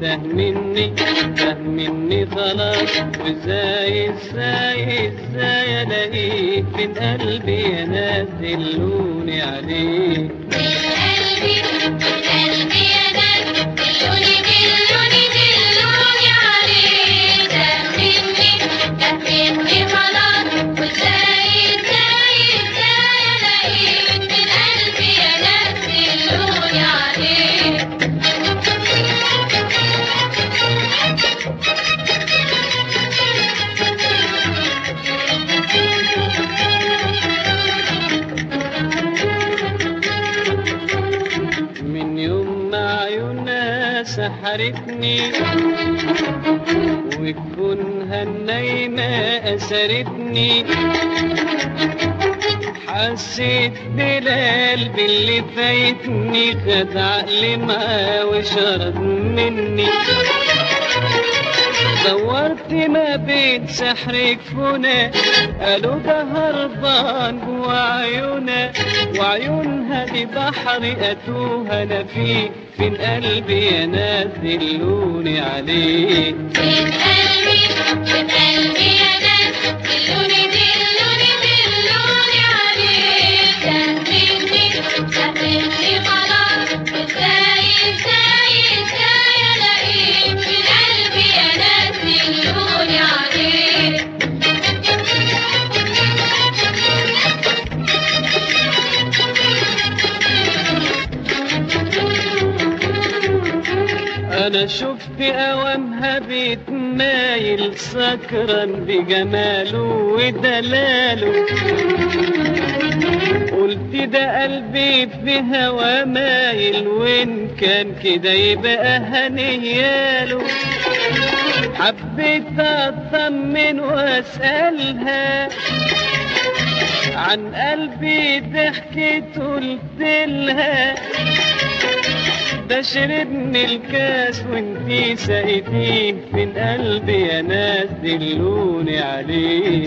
فهمني فهمني خلاص. وازاي إزاي إزاي الاقيك من قلبي يا ناس دلوني عليك من قلبي من قلبي سحرتني وكونها النايمة أسرتني حسيت بالقلب اللي فايتني خد عقلي معاه وشرد مني. دورت ما بين سحرك فنا قالوا ده هربان جوا عيونها وعيونها دي بحر اتوه أنا فيه فين قلبي يا ناس دلوني عليه أنا شفت اوامها بيتمايل سكران بجماله ودلاله. قلت ده قلبي في هوا مايل وإن كان كده يبقى هنياله حبيت أطمن وأسألها عن قلبي ضحكت قلت لها ده شربني الكاس وانتي سقيتيه من قلبي يا ناس دلوني عليه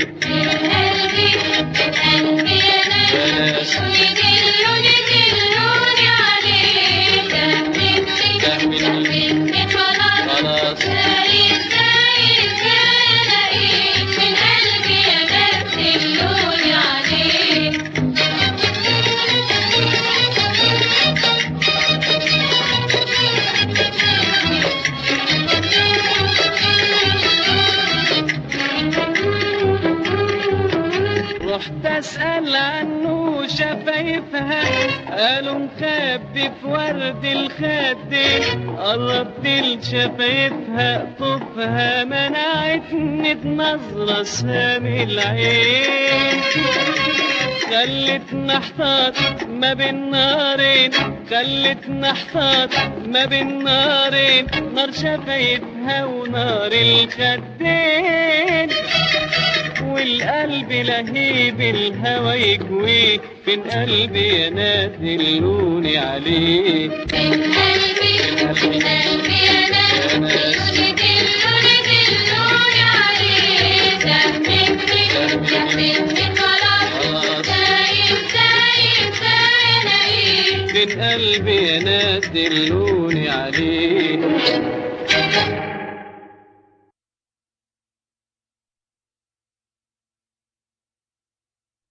يا ناس أسأل عنه شفايفها قالوا مخبي في ورد الخدين قربت لشفايفها طفها منعتني بنظرة سامي العين. خلتنا احتار ما بين نارين خلتنا احتار ما بين نارين. نار شفايفها ونار الخدين. والقلب لهيب الهوى يكويه فين قلبي يا ناس دلوني عليه. خلاص فين قلبي يا ناس دلوني عليه.